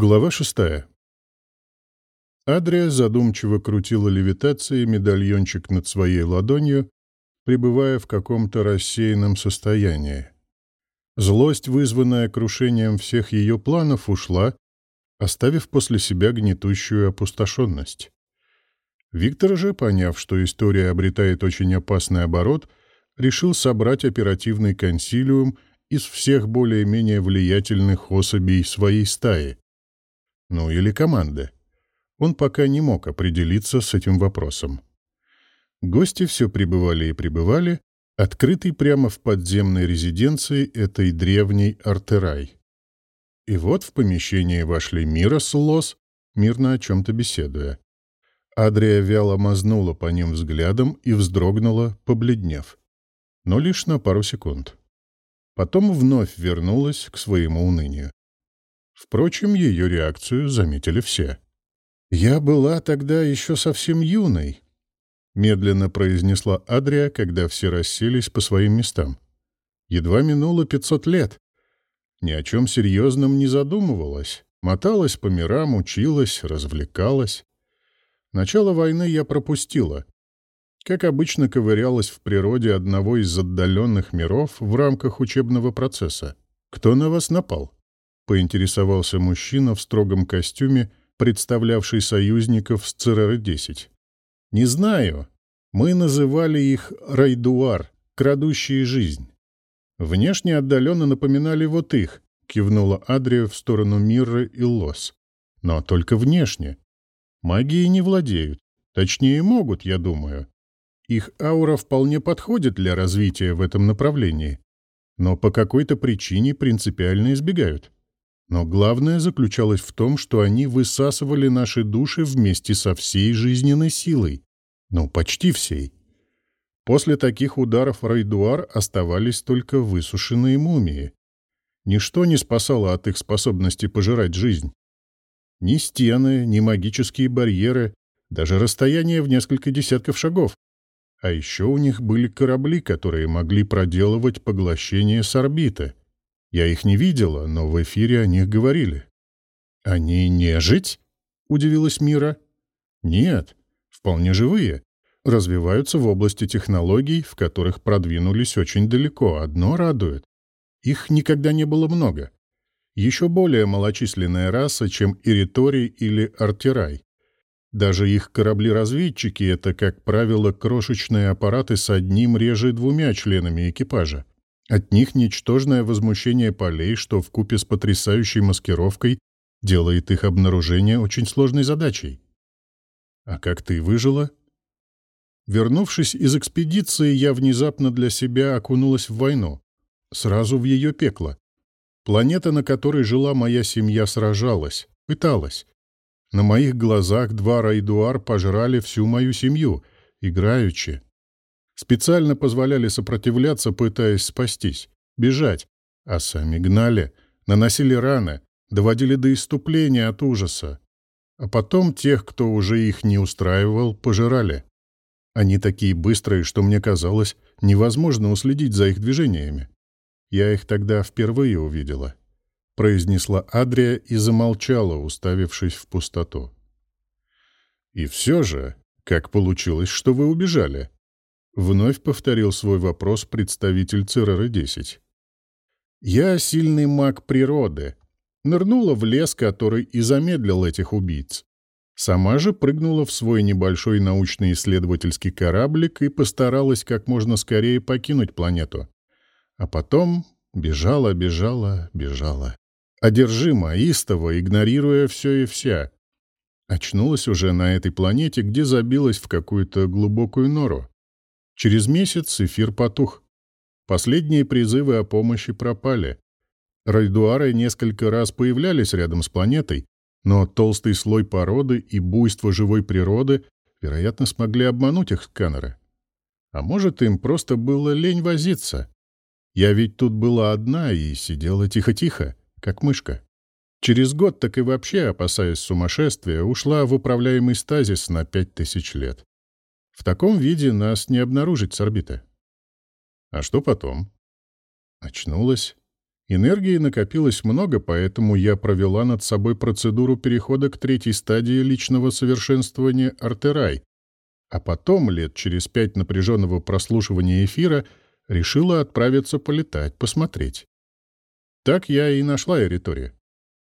Глава шестая. Адрия задумчиво крутила левитацией медальончик над своей ладонью, пребывая в каком-то рассеянном состоянии. Злость, вызванная крушением всех ее планов, ушла, оставив после себя гнетущую опустошенность. Виктор же, поняв, что история обретает очень опасный оборот, решил собрать оперативный консилиум из всех более-менее влиятельных особей своей стаи, ну или команды. Он пока не мог определиться с этим вопросом. Гости все прибывали и прибывали, открытый прямо в подземной резиденции этой древней Артерай. И вот в помещение вошли Мира с Лос, мирно о чем-то беседуя. Адрия вяло мазнула по ним взглядом и вздрогнула, побледнев. Но лишь на пару секунд. Потом вновь вернулась к своему унынию. Впрочем, ее реакцию заметили все. «Я была тогда еще совсем юной», — медленно произнесла Адрия, когда все расселись по своим местам. «Едва минуло пятьсот лет. Ни о чем серьезном не задумывалась. Моталась по мирам, училась, развлекалась. Начало войны я пропустила. Как обычно, ковырялась в природе одного из отдаленных миров в рамках учебного процесса. Кто на вас напал?» Поинтересовался мужчина в строгом костюме, представлявший союзников с ЦРР-10. «Не знаю. Мы называли их Райдуар, крадущие жизнь. Внешне отдаленно напоминали вот их», — кивнула Адрия в сторону Мирры и Лос. «Но только внешне. Магией не владеют. Точнее, могут, я думаю. Их аура вполне подходит для развития в этом направлении, но по какой-то причине принципиально избегают. Но главное заключалось в том, что они высасывали наши души вместе со всей жизненной силой. Ну, почти всей. После таких ударов Райдуар оставались только высушенные мумии. Ничто не спасало от их способности пожирать жизнь. Ни стены, ни магические барьеры, даже расстояние в несколько десятков шагов. А еще у них были корабли, которые могли проделывать поглощение с орбиты. Я их не видела, но в эфире о них говорили. «Они не жить?» — удивилась Мира. «Нет, вполне живые. Развиваются в области технологий, в которых продвинулись очень далеко. Одно радует. Их никогда не было много. Еще более малочисленная раса, чем Ириторий или Артирай. Даже их корабли-разведчики — это, как правило, крошечные аппараты с одним реже двумя членами экипажа. От них ничтожное возмущение полей, что в купе с потрясающей маскировкой делает их обнаружение очень сложной задачей. А как ты выжила? Вернувшись из экспедиции, я внезапно для себя окунулась в войну. Сразу в ее пекло. Планета, на которой жила моя семья, сражалась, пыталась. На моих глазах два Райдуар пожрали всю мою семью, играючи, Специально позволяли сопротивляться, пытаясь спастись, бежать, а сами гнали, наносили раны, доводили до иступления от ужаса. А потом тех, кто уже их не устраивал, пожирали. Они такие быстрые, что мне казалось, невозможно уследить за их движениями. Я их тогда впервые увидела. Произнесла Адрия и замолчала, уставившись в пустоту. «И все же, как получилось, что вы убежали?» Вновь повторил свой вопрос представитель ЦРР-10. «Я сильный маг природы. Нырнула в лес, который и замедлил этих убийц. Сама же прыгнула в свой небольшой научно-исследовательский кораблик и постаралась как можно скорее покинуть планету. А потом бежала, бежала, бежала. Одержима, истово, игнорируя все и вся. Очнулась уже на этой планете, где забилась в какую-то глубокую нору. Через месяц эфир потух. Последние призывы о помощи пропали. Райдуары несколько раз появлялись рядом с планетой, но толстый слой породы и буйство живой природы, вероятно, смогли обмануть их сканеры. А может, им просто было лень возиться. Я ведь тут была одна и сидела тихо-тихо, как мышка. Через год, так и вообще, опасаясь сумасшествия, ушла в управляемый стазис на пять тысяч лет. В таком виде нас не обнаружить с орбиты. А что потом? Очнулась. Энергии накопилось много, поэтому я провела над собой процедуру перехода к третьей стадии личного совершенствования Артерай, а потом, лет через пять напряженного прослушивания эфира, решила отправиться полетать, посмотреть. Так я и нашла Эритори.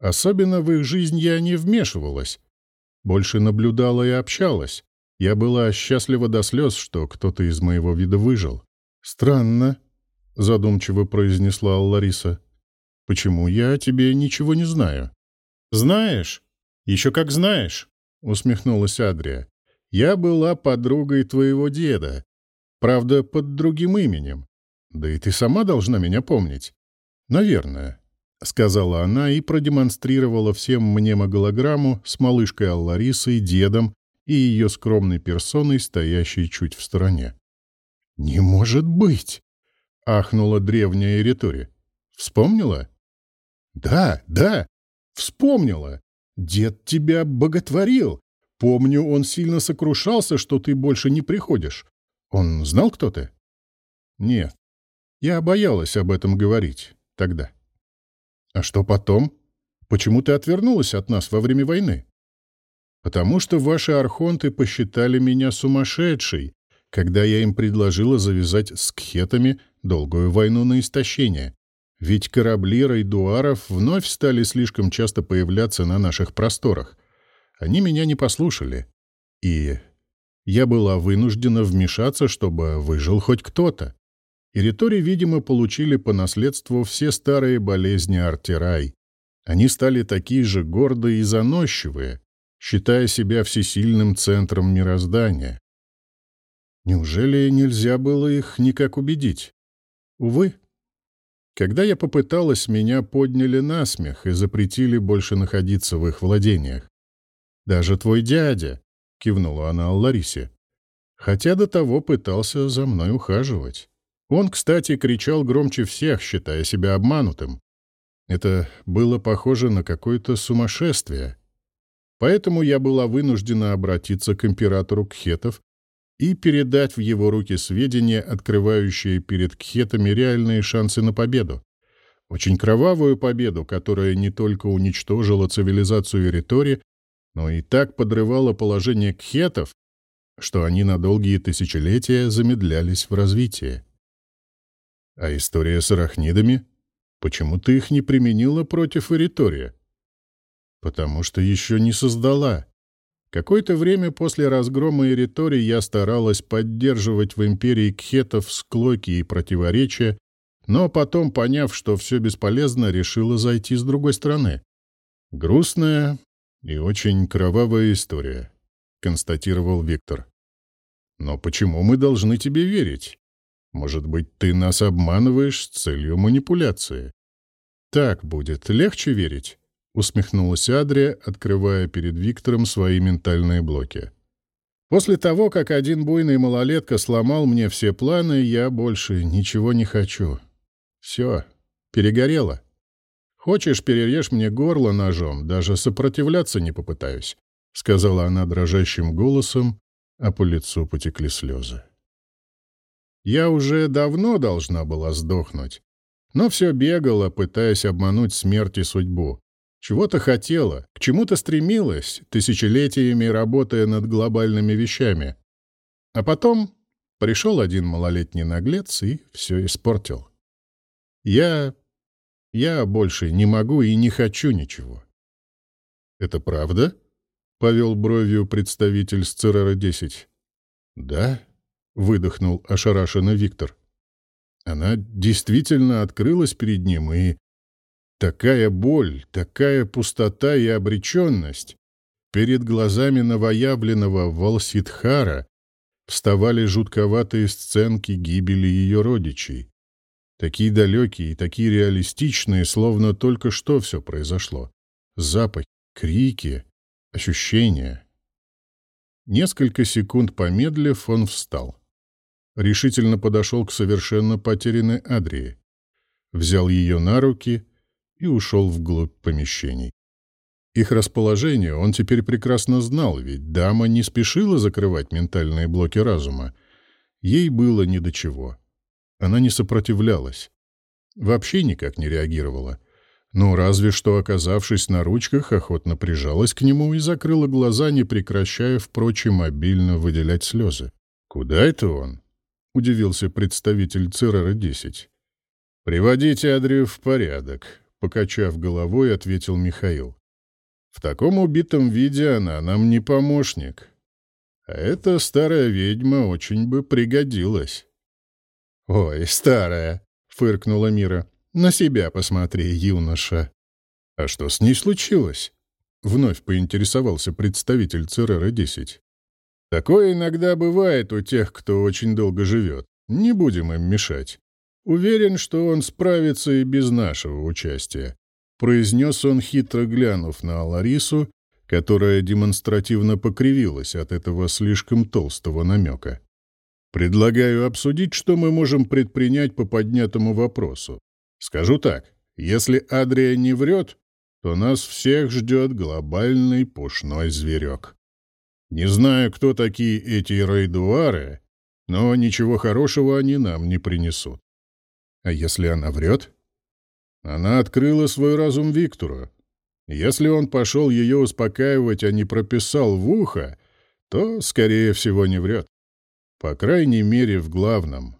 Особенно в их жизнь я не вмешивалась. Больше наблюдала и общалась. Я была счастлива до слез, что кто-то из моего вида выжил. «Странно», — задумчиво произнесла Лариса. «Почему я о тебе ничего не знаю?» «Знаешь? Еще как знаешь», — усмехнулась Адрия. «Я была подругой твоего деда. Правда, под другим именем. Да и ты сама должна меня помнить». «Наверное», — сказала она и продемонстрировала всем мнемоголограмму с малышкой Алларисой, дедом и ее скромной персоной, стоящей чуть в стороне. «Не может быть!» — ахнула древняя Эритори. «Вспомнила?» «Да, да, вспомнила. Дед тебя боготворил. Помню, он сильно сокрушался, что ты больше не приходишь. Он знал, кто ты?» «Нет. Я боялась об этом говорить тогда». «А что потом? Почему ты отвернулась от нас во время войны?» «Потому что ваши архонты посчитали меня сумасшедшей, когда я им предложила завязать с кхетами долгую войну на истощение. Ведь корабли райдуаров вновь стали слишком часто появляться на наших просторах. Они меня не послушали. И я была вынуждена вмешаться, чтобы выжил хоть кто-то. И Ритори, видимо, получили по наследству все старые болезни Артирай. Они стали такие же гордые и заносчивые, считая себя всесильным центром мироздания. Неужели нельзя было их никак убедить? Увы. Когда я попыталась, меня подняли на смех и запретили больше находиться в их владениях. «Даже твой дядя», — кивнула она Алларисе, хотя до того пытался за мной ухаживать. Он, кстати, кричал громче всех, считая себя обманутым. Это было похоже на какое-то сумасшествие. Поэтому я была вынуждена обратиться к императору Кхетов и передать в его руки сведения, открывающие перед Кхетами реальные шансы на победу. Очень кровавую победу, которая не только уничтожила цивилизацию Эритори, но и так подрывала положение Кхетов, что они на долгие тысячелетия замедлялись в развитии. А история с арахнидами? Почему ты их не применила против Эритория? Потому что еще не создала. Какое-то время после разгрома Эритории я старалась поддерживать в империи кхетов склоки и противоречия, но потом, поняв, что все бесполезно, решила зайти с другой стороны. Грустная и очень кровавая история, констатировал Виктор. Но почему мы должны тебе верить? Может быть, ты нас обманываешь с целью манипуляции? Так будет легче верить, усмехнулась Адрия, открывая перед Виктором свои ментальные блоки. После того, как один буйный малолетка сломал мне все планы, я больше ничего не хочу. Все, перегорело. Хочешь, перережь мне горло ножом, даже сопротивляться не попытаюсь, сказала она дрожащим голосом, а по лицу потекли слезы. Я уже давно должна была сдохнуть, но все бегала, пытаясь обмануть смерть и судьбу. Чего-то хотела, к чему-то стремилась, тысячелетиями работая над глобальными вещами. А потом пришел один малолетний наглец и все испортил. Я... я больше не могу и не хочу ничего. «Это правда?» — повел бровью представитель с ЦРР-10. «Да», выдохнул ошарашенный Виктор. Она действительно открылась перед ним, и такая боль, такая пустота и обреченность. Перед глазами новоявленного Волситхара вставали жутковатые сценки гибели ее родичей. Такие далекие и такие реалистичные, словно только что все произошло. Запахи, крики, ощущения. Несколько секунд помедлив, он встал решительно подошел к совершенно потерянной Адрии, взял ее на руки и ушел вглубь помещений. Их расположение он теперь прекрасно знал, ведь дама не спешила закрывать ментальные блоки разума. Ей было ни до чего. Она не сопротивлялась. вообще никак не реагировала. Ну, разве что, оказавшись на ручках, охотно прижалась к нему и закрыла глаза, не прекращая, впрочем, обильно выделять слезы. «Куда это он?» — удивился представитель ЦРР-10. «Приводите Адрию в порядок», — покачав головой, ответил Михаил. «В таком убитом виде она нам не помощник. А эта старая ведьма очень бы пригодилась». «Ой, старая!» — фыркнула Мира. «На себя посмотри, юноша». «А что с ней случилось?» — вновь поинтересовался представитель ЦРР-10. «Такое иногда бывает у тех, кто очень долго живет. Не будем им мешать. Уверен, что он справится и без нашего участия», — произнес он, хитро глянув на Ларису, которая демонстративно покривилась от этого слишком толстого намека. «Предлагаю обсудить, что мы можем предпринять по поднятому вопросу. Скажу так, если Адрия не врет, то нас всех ждет глобальный пушной зверек. Не знаю, кто такие эти рейдуары, но ничего хорошего они нам не принесут. А если она врет? Она открыла свой разум Виктору. Если он пошел ее успокаивать, а не прописал в ухо, то, скорее всего, не врет. По крайней мере, в главном.